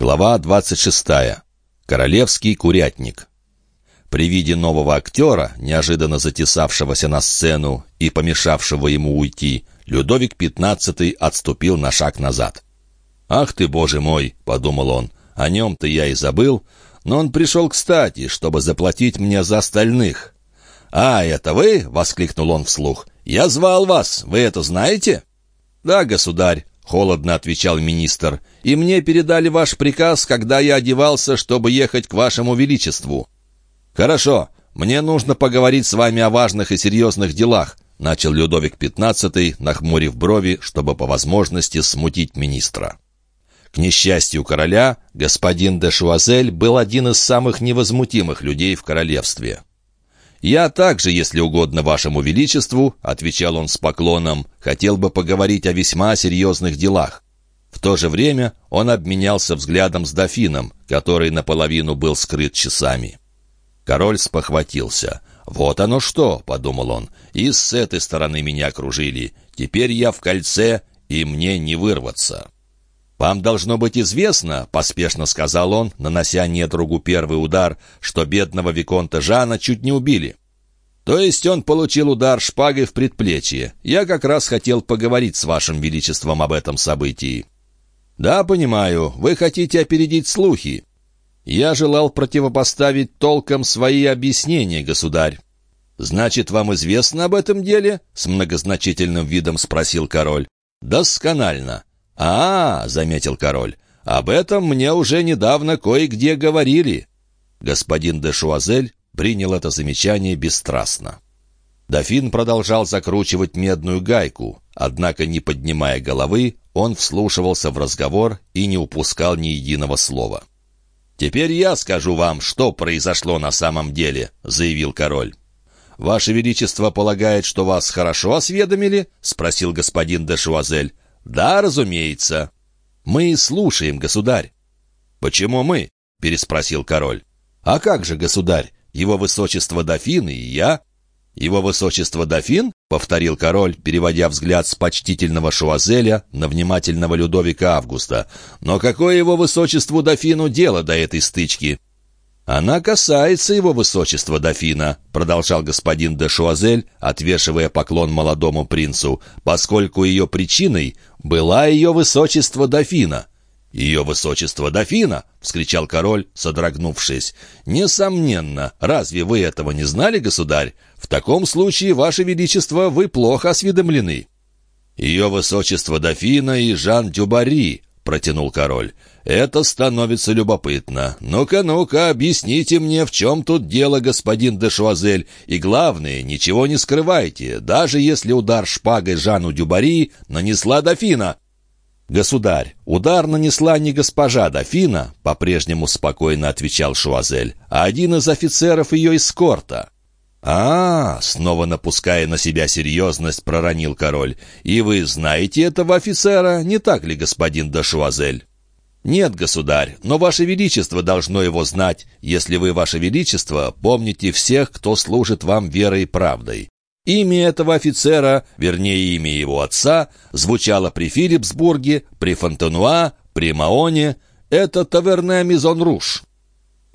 Глава 26. Королевский курятник. При виде нового актера, неожиданно затесавшегося на сцену и помешавшего ему уйти, Людовик XV отступил на шаг назад. «Ах ты, боже мой!» — подумал он. «О нем-то я и забыл, но он пришел кстати, чтобы заплатить мне за остальных». «А, это вы?» — воскликнул он вслух. «Я звал вас, вы это знаете?» «Да, государь», холодно отвечал министр, «и мне передали ваш приказ, когда я одевался, чтобы ехать к вашему величеству». «Хорошо, мне нужно поговорить с вами о важных и серьезных делах», начал Людовик XV, нахмурив брови, чтобы по возможности смутить министра. К несчастью короля, господин де Шуазель был один из самых невозмутимых людей в королевстве. «Я также, если угодно вашему величеству», — отвечал он с поклоном, — «хотел бы поговорить о весьма серьезных делах». В то же время он обменялся взглядом с дофином, который наполовину был скрыт часами. Король спохватился. «Вот оно что!» — подумал он. «И с этой стороны меня окружили. Теперь я в кольце, и мне не вырваться». «Вам должно быть известно», — поспешно сказал он, нанося недругу первый удар, что бедного Виконта Жана чуть не убили. «То есть он получил удар шпагой в предплечье. Я как раз хотел поговорить с вашим величеством об этом событии». «Да, понимаю, вы хотите опередить слухи. Я желал противопоставить толком свои объяснения, государь». «Значит, вам известно об этом деле?» — с многозначительным видом спросил король. «Досконально. «А, — заметил король, — об этом мне уже недавно кое-где говорили». Господин де Шуазель принял это замечание бесстрастно. Дофин продолжал закручивать медную гайку, однако, не поднимая головы, он вслушивался в разговор и не упускал ни единого слова. «Теперь я скажу вам, что произошло на самом деле», — заявил король. «Ваше Величество полагает, что вас хорошо осведомили?» — спросил господин де Шуазель. «Да, разумеется». «Мы слушаем, государь». «Почему мы?» — переспросил король. «А как же, государь? Его высочество дофин и я». «Его высочество дофин?» — повторил король, переводя взгляд с почтительного Шуазеля на внимательного Людовика Августа. «Но какое его высочеству дофину дело до этой стычки?» «Она касается его высочества дофина», — продолжал господин де Шуазель, отвешивая поклон молодому принцу, «поскольку ее причиной была ее высочество дофина». «Ее высочество дофина!» — вскричал король, содрогнувшись. «Несомненно. Разве вы этого не знали, государь? В таком случае, ваше величество, вы плохо осведомлены». «Ее высочество дофина и Жан Дюбари», — протянул король. «Это становится любопытно. Ну-ка, ну-ка, объясните мне, в чем тут дело, господин де Шуазель, и главное, ничего не скрывайте, даже если удар шпагой Жану Дюбари нанесла дофина». «Государь, удар нанесла не госпожа дофина», — по-прежнему спокойно отвечал Шуазель, «а один из офицеров ее эскорта». «А, снова напуская на себя серьезность, проронил король. «И вы знаете этого офицера, не так ли, господин Дашуазель?» «Нет, государь, но Ваше Величество должно его знать, если вы, Ваше Величество, помните всех, кто служит вам верой и правдой. Имя этого офицера, вернее, имя его отца, звучало при Филипсбурге, при Фонтенуа, при Маоне. Это таверне Мизон Руш».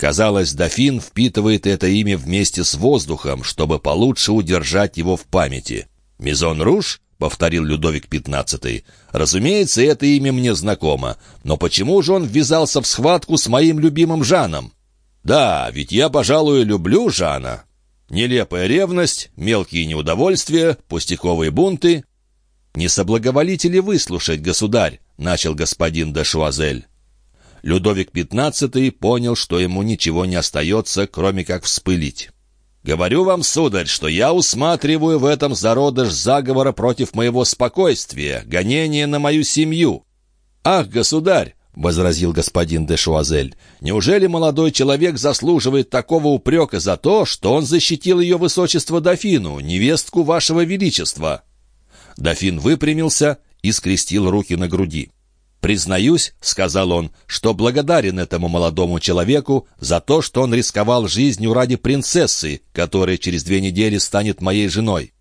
Казалось, дофин впитывает это имя вместе с воздухом, чтобы получше удержать его в памяти. «Мизон Руш?» — повторил Людовик XV. «Разумеется, это имя мне знакомо. Но почему же он ввязался в схватку с моим любимым Жаном?» «Да, ведь я, пожалуй, люблю Жана. Нелепая ревность, мелкие неудовольствия, пустяковые бунты». «Не соблаговолите ли выслушать, государь?» — начал господин де Шуазель. Людовик XV понял, что ему ничего не остается, кроме как вспылить. Говорю вам, сударь, что я усматриваю в этом зародыш заговора против моего спокойствия, гонения на мою семью. Ах, государь, — возразил господин де Шуазель. «Неужели молодой человек заслуживает такого упрека за то, что он защитил ее высочество дофину, невестку вашего величества?» Дофин выпрямился и скрестил руки на груди. «Признаюсь, — сказал он, — что благодарен этому молодому человеку за то, что он рисковал жизнью ради принцессы, которая через две недели станет моей женой».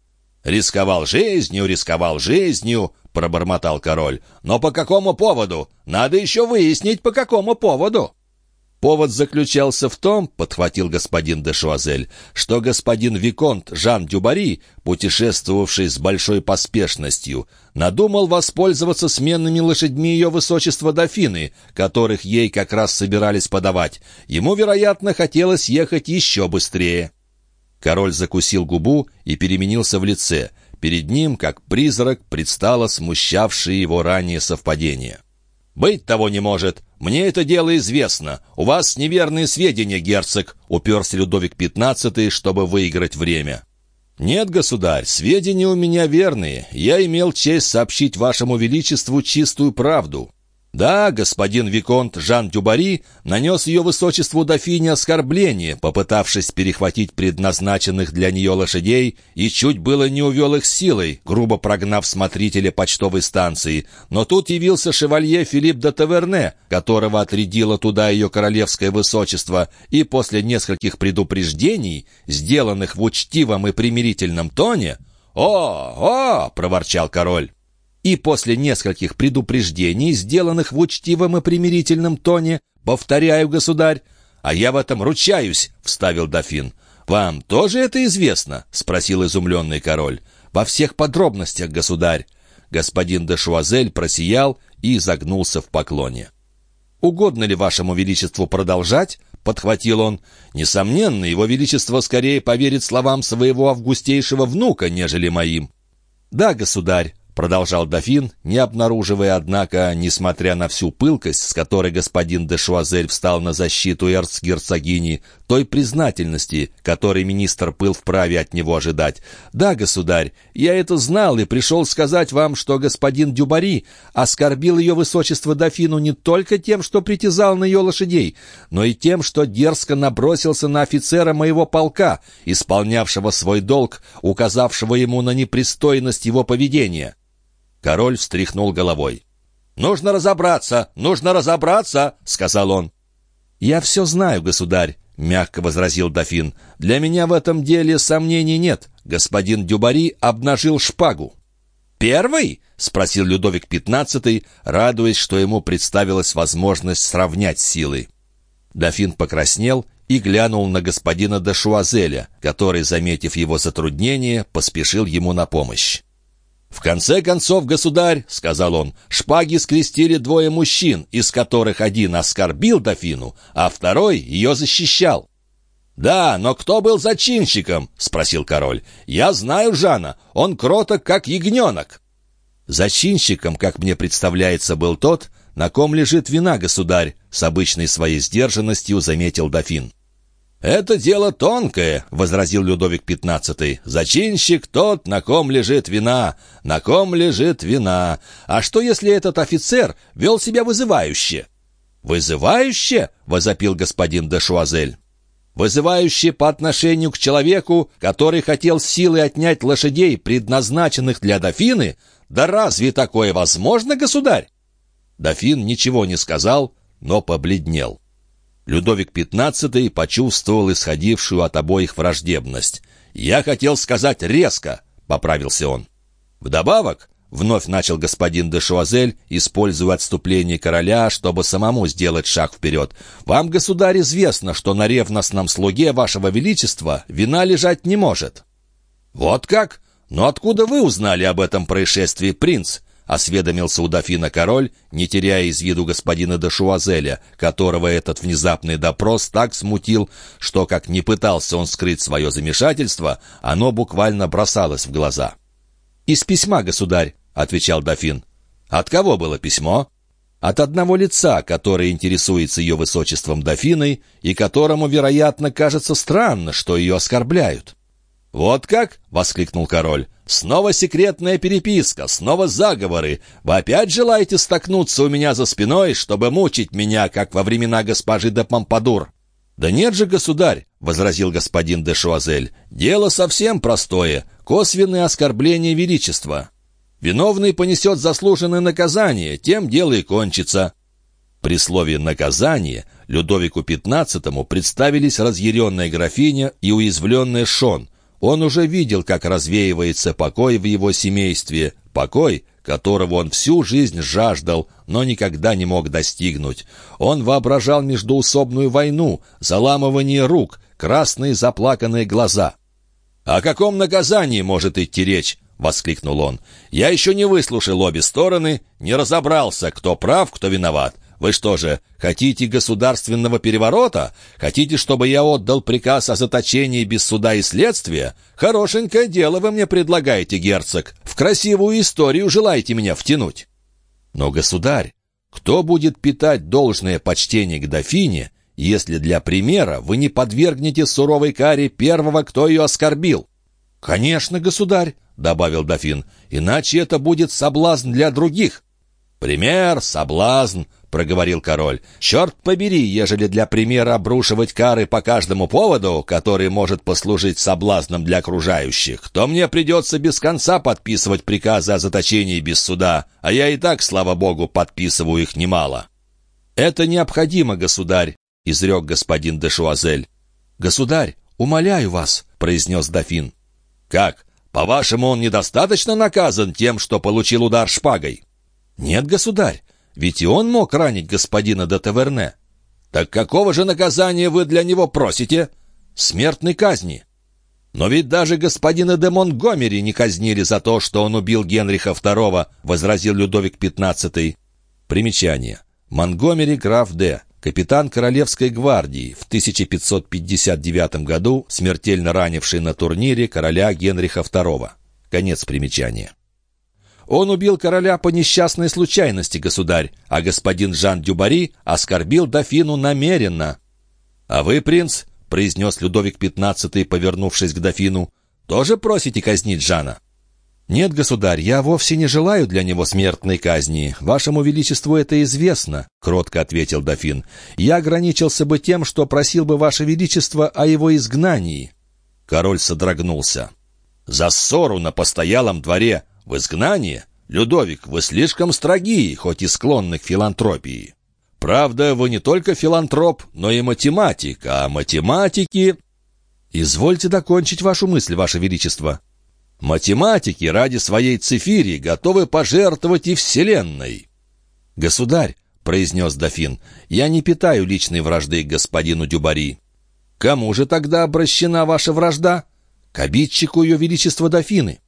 «Рисковал жизнью, рисковал жизнью», —— пробормотал король. «Но по какому поводу? Надо еще выяснить, по какому поводу». Повод заключался в том, — подхватил господин де Шуазель, — что господин Виконт Жан Дюбари, путешествовавший с большой поспешностью, надумал воспользоваться сменными лошадьми ее высочества дофины, которых ей как раз собирались подавать. Ему, вероятно, хотелось ехать еще быстрее. Король закусил губу и переменился в лице. Перед ним, как призрак, предстало смущавшее его ранее совпадение. «Быть того не может. Мне это дело известно. У вас неверные сведения, герцог», — уперся Людовик XV, чтобы выиграть время. «Нет, государь, сведения у меня верные. Я имел честь сообщить вашему величеству чистую правду. Да, господин Виконт Жан Дюбари нанес ее высочеству дофине оскорбление, попытавшись перехватить предназначенных для нее лошадей, и чуть было не увел их силой, грубо прогнав смотрителя почтовой станции. Но тут явился шевалье Филипп де Таверне, которого отрядило туда ее королевское высочество, и после нескольких предупреждений, сделанных в учтивом и примирительном тоне, «О, о!» — проворчал король и после нескольких предупреждений, сделанных в учтивом и примирительном тоне, «Повторяю, государь!» «А я в этом ручаюсь!» — вставил дофин. «Вам тоже это известно?» — спросил изумленный король. «Во всех подробностях, государь!» Господин де Шуазель просиял и загнулся в поклоне. «Угодно ли вашему величеству продолжать?» — подхватил он. «Несомненно, его величество скорее поверит словам своего августейшего внука, нежели моим». «Да, государь», — продолжал дофин, не обнаруживая, однако, несмотря на всю пылкость, с которой господин де Шуазель встал на защиту эрцгерцогини, той признательности, которой министр был вправе от него ожидать. «Да, государь, я это знал и пришел сказать вам, что господин Дюбари оскорбил ее высочество дофину не только тем, что притязал на ее лошадей, но и тем, что дерзко набросился на офицера моего полка, исполнявшего свой долг, указавшего ему на непристойность его поведения». Король встряхнул головой. «Нужно разобраться! Нужно разобраться!» — сказал он. «Я все знаю, государь», — мягко возразил дофин. «Для меня в этом деле сомнений нет. Господин Дюбари обнажил шпагу». «Первый?» — спросил Людовик XV, радуясь, что ему представилась возможность сравнять силы. Дофин покраснел и глянул на господина де Шуазеля, который, заметив его затруднение, поспешил ему на помощь. «В конце концов, государь, — сказал он, — шпаги скрестили двое мужчин, из которых один оскорбил дофину, а второй ее защищал». «Да, но кто был зачинщиком?» — спросил король. «Я знаю Жана, он кроток, как ягненок». Зачинщиком, как мне представляется, был тот, на ком лежит вина, государь, с обычной своей сдержанностью заметил дофин. «Это дело тонкое», — возразил Людовик XV. «Зачинщик тот, на ком лежит вина, на ком лежит вина. А что, если этот офицер вел себя вызывающе?» «Вызывающе?» — возопил господин де Шуазель. «Вызывающе по отношению к человеку, который хотел силой отнять лошадей, предназначенных для дофины? Да разве такое возможно, государь?» Дофин ничего не сказал, но побледнел. Людовик XV почувствовал исходившую от обоих враждебность. «Я хотел сказать резко», — поправился он. «Вдобавок», — вновь начал господин де Шуазель, используя отступление короля, чтобы самому сделать шаг вперед, «вам, государь, известно, что на ревностном слуге вашего величества вина лежать не может». «Вот как? Но откуда вы узнали об этом происшествии, принц?» — осведомился у дофина король, не теряя из виду господина де Шуазеля, которого этот внезапный допрос так смутил, что, как не пытался он скрыть свое замешательство, оно буквально бросалось в глаза. «Из письма, государь», — отвечал дофин. «От кого было письмо?» «От одного лица, которое интересуется ее высочеством дофиной и которому, вероятно, кажется странно, что ее оскорбляют». «Вот как?» — воскликнул король. «Снова секретная переписка, снова заговоры. Вы опять желаете столкнуться у меня за спиной, чтобы мучить меня, как во времена госпожи де Помпадур?» «Да нет же, государь!» — возразил господин де Шуазель. «Дело совсем простое. Косвенное оскорбление величества. Виновный понесет заслуженное наказание, тем дело и кончится». При слове «наказание» Людовику XV представились разъяренная графиня и уязвленная Шон, он уже видел, как развеивается покой в его семействе, покой, которого он всю жизнь жаждал, но никогда не мог достигнуть. Он воображал междуусобную войну, заламывание рук, красные заплаканные глаза. «О каком наказании может идти речь?» — воскликнул он. «Я еще не выслушал обе стороны, не разобрался, кто прав, кто виноват. Вы что же, хотите государственного переворота? Хотите, чтобы я отдал приказ о заточении без суда и следствия? Хорошенькое дело вы мне предлагаете, герцог. В красивую историю желаете меня втянуть. Но, государь, кто будет питать должное почтение к дофине, если для примера вы не подвергнете суровой каре первого, кто ее оскорбил? «Конечно, государь», — добавил дофин, — «иначе это будет соблазн для других». «Пример, соблазн, проговорил король. «Черт побери, ежели для примера обрушивать кары по каждому поводу, который может послужить соблазном для окружающих, то мне придется без конца подписывать приказы о заточении без суда, а я и так, слава богу, подписываю их немало». «Это необходимо, государь», — изрек господин де Шуазель. «Государь, умоляю вас», — произнес дофин. «Как? По-вашему, он недостаточно наказан тем, что получил удар шпагой?» «Нет, государь, ведь и он мог ранить господина де Таверне. Так какого же наказания вы для него просите? Смертной казни. Но ведь даже господина де Монтгомери не казнили за то, что он убил Генриха II, возразил Людовик XV. Примечание. Монгомери граф Д. Капитан Королевской гвардии, в 1559 году смертельно ранивший на турнире короля Генриха II. Конец примечания. Он убил короля по несчастной случайности, государь, а господин Жан Дюбари оскорбил дофину намеренно. А вы, принц, — произнес Людовик XV, повернувшись к дофину, — тоже просите казнить Жана? «Нет, государь, я вовсе не желаю для него смертной казни. Вашему величеству это известно», — кротко ответил дофин. «Я ограничился бы тем, что просил бы ваше величество о его изгнании». Король содрогнулся. «За ссору на постоялом дворе в изгнание? Людовик, вы слишком строги, хоть и склонны к филантропии. Правда, вы не только филантроп, но и математик, а математики... Извольте докончить вашу мысль, ваше величество. Математики ради своей цифири готовы пожертвовать и вселенной. Государь, — произнес дофин, — я не питаю личной вражды к господину Дюбари. Кому же тогда обращена ваша вражда? К обидчику ее величества дофины.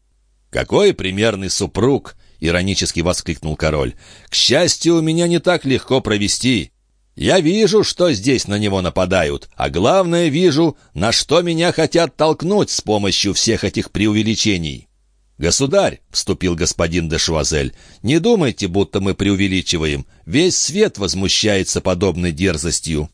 «Какой примерный супруг!» — иронически воскликнул король. «К счастью, меня не так легко провести. Я вижу, что здесь на него нападают, а главное вижу, на что меня хотят толкнуть с помощью всех этих преувеличений». «Государь», — вступил господин де Шуазель, — «не думайте, будто мы преувеличиваем. Весь свет возмущается подобной дерзостью».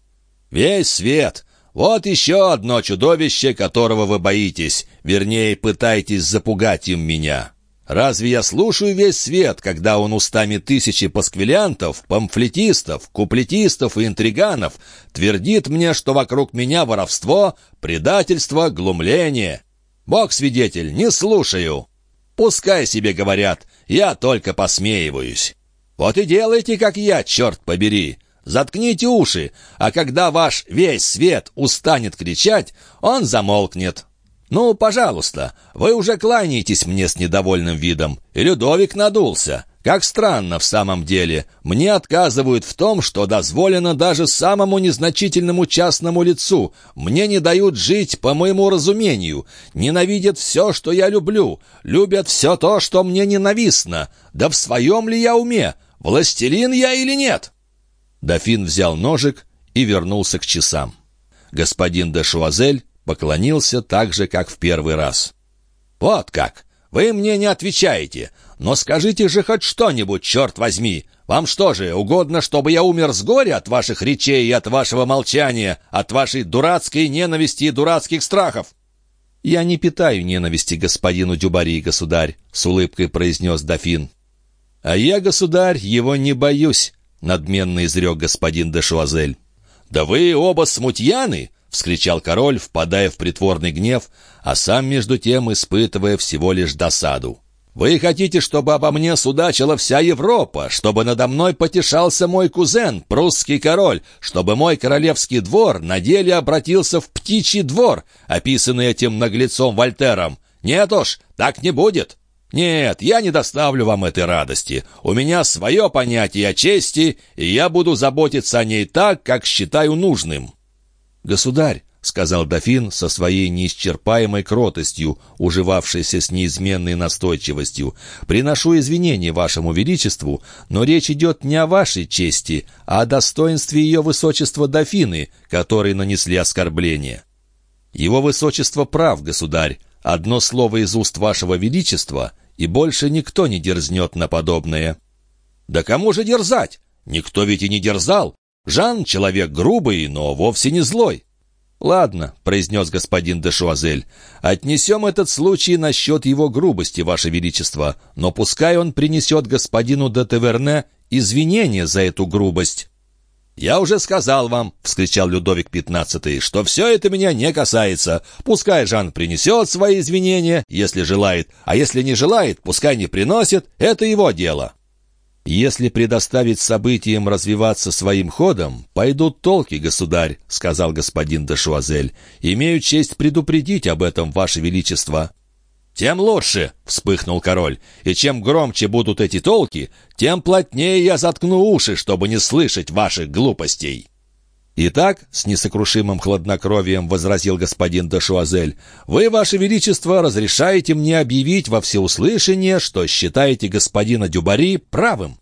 «Весь свет! Вот еще одно чудовище, которого вы боитесь, вернее, пытаетесь запугать им меня. Разве я слушаю весь свет, когда он устами тысячи пасквилянтов, памфлетистов, куплетистов и интриганов твердит мне, что вокруг меня воровство, предательство, глумление? Бог свидетель, не слушаю. Пускай себе говорят, я только посмеиваюсь. Вот и делайте, как я, черт побери. Заткните уши, а когда ваш весь свет устанет кричать, он замолкнет. Ну, пожалуйста, вы уже кланяетесь мне с недовольным видом. И Людовик надулся. Как странно в самом деле. Мне отказывают в том, что дозволено даже самому незначительному частному лицу. Мне не дают жить по моему разумению. Ненавидят все, что я люблю. Любят все то, что мне ненавистно. Да в своем ли я уме? Властелин я или нет?» Дофин взял ножик и вернулся к часам. Господин де Шуазель поклонился так же, как в первый раз. «Вот как! Вы мне не отвечаете! Но скажите же хоть что-нибудь, черт возьми! Вам что же, угодно, чтобы я умер с горя от ваших речей и от вашего молчания, от вашей дурацкой ненависти и дурацких страхов?» «Я не питаю ненависти господину Дюбари, государь», — с улыбкой произнес дофин. «А я, государь, его не боюсь», — надменно изрек господин де Шуазель. «Да вы оба смутьяны!» — вскричал король, впадая в притворный гнев, а сам, между тем, испытывая всего лишь досаду. «Вы хотите, чтобы обо мне судачила вся Европа, чтобы надо мной потешался мой кузен, прусский король, чтобы мой королевский двор на деле обратился в птичий двор, описанный этим наглецом Вольтером? Нет уж, так не будет!» «Нет, я не доставлю вам этой радости. У меня свое понятие о чести, и я буду заботиться о ней так, как считаю нужным». «Государь», — сказал дофин со своей неисчерпаемой кротостью, уживавшейся с неизменной настойчивостью, «приношу извинения вашему величеству, но речь идет не о вашей чести, а о достоинстве ее высочества дофины, которые нанесли оскорбление». «Его высочество прав, государь. Одно слово из уст вашего величества, и больше никто не дерзнет на подобное». «Да кому же дерзать? Никто ведь и не дерзал. Жан — человек грубый, но вовсе не злой». «Ладно», — произнес господин де Шуазель, — «отнесем этот случай насчет его грубости, ваше величество, но пускай он принесет господину де Теверне извинения за эту грубость». «Я уже сказал вам», — вскричал Людовик XV, «что все это меня не касается. Пускай Жан принесет свои извинения, если желает, а если не желает, пускай не приносит, это его дело». «Если предоставить событиям развиваться своим ходом, пойдут толки, государь», — сказал господин де Шуазель. «Имею честь предупредить об этом, ваше величество». «Тем лучше», — вспыхнул король, «и чем громче будут эти толки, тем плотнее я заткну уши, чтобы не слышать ваших глупостей». «Итак», — с несокрушимым хладнокровием возразил господин де «вы, ваше величество, разрешаете мне объявить во всеуслышание, что считаете господина Дюбари правым».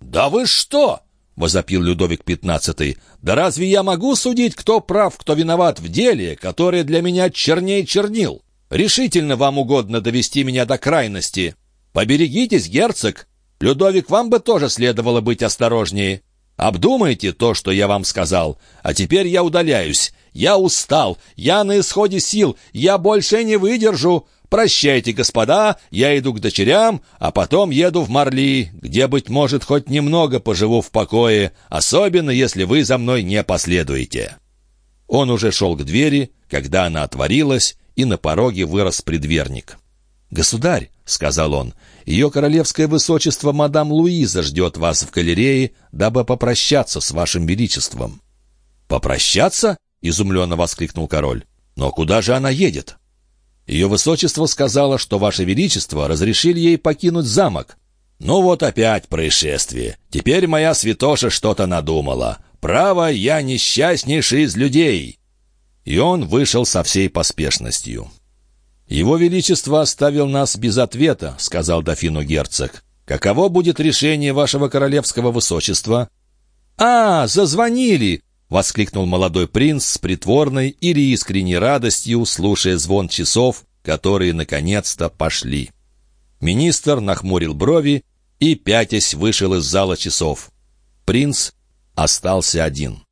«Да вы что!» — возопил Людовик XV. «Да разве я могу судить, кто прав, кто виноват в деле, которое для меня черней чернил? Решительно вам угодно довести меня до крайности. Поберегитесь, герцог. Людовик, вам бы тоже следовало быть осторожнее». Обдумайте то, что я вам сказал. А теперь я удаляюсь. Я устал. Я на исходе сил. Я больше не выдержу. Прощайте, господа, я иду к дочерям, а потом еду в Марли, где, быть может, хоть немного поживу в покое, особенно если вы за мной не последуете». Он уже шел к двери, когда она отворилась, и на пороге вырос предверник. «Государь», — сказал он, — «ее королевское высочество мадам Луиза ждет вас в галерее, дабы попрощаться с вашим величеством». «Попрощаться?» — изумленно воскликнул король. «Но куда же она едет?» «Ее высочество сказала, что ваше величество разрешили ей покинуть замок». «Ну вот опять происшествие. Теперь моя святоша что-то надумала. Право, я несчастнейший из людей». И он вышел со всей поспешностью. «Его Величество оставил нас без ответа», — сказал дофину герцог. «Каково будет решение вашего королевского высочества?» «А, зазвонили!» — воскликнул молодой принц с притворной или искренней радостью, слушая звон часов, которые наконец-то пошли. Министр нахмурил брови и, пятясь, вышел из зала часов. Принц остался один.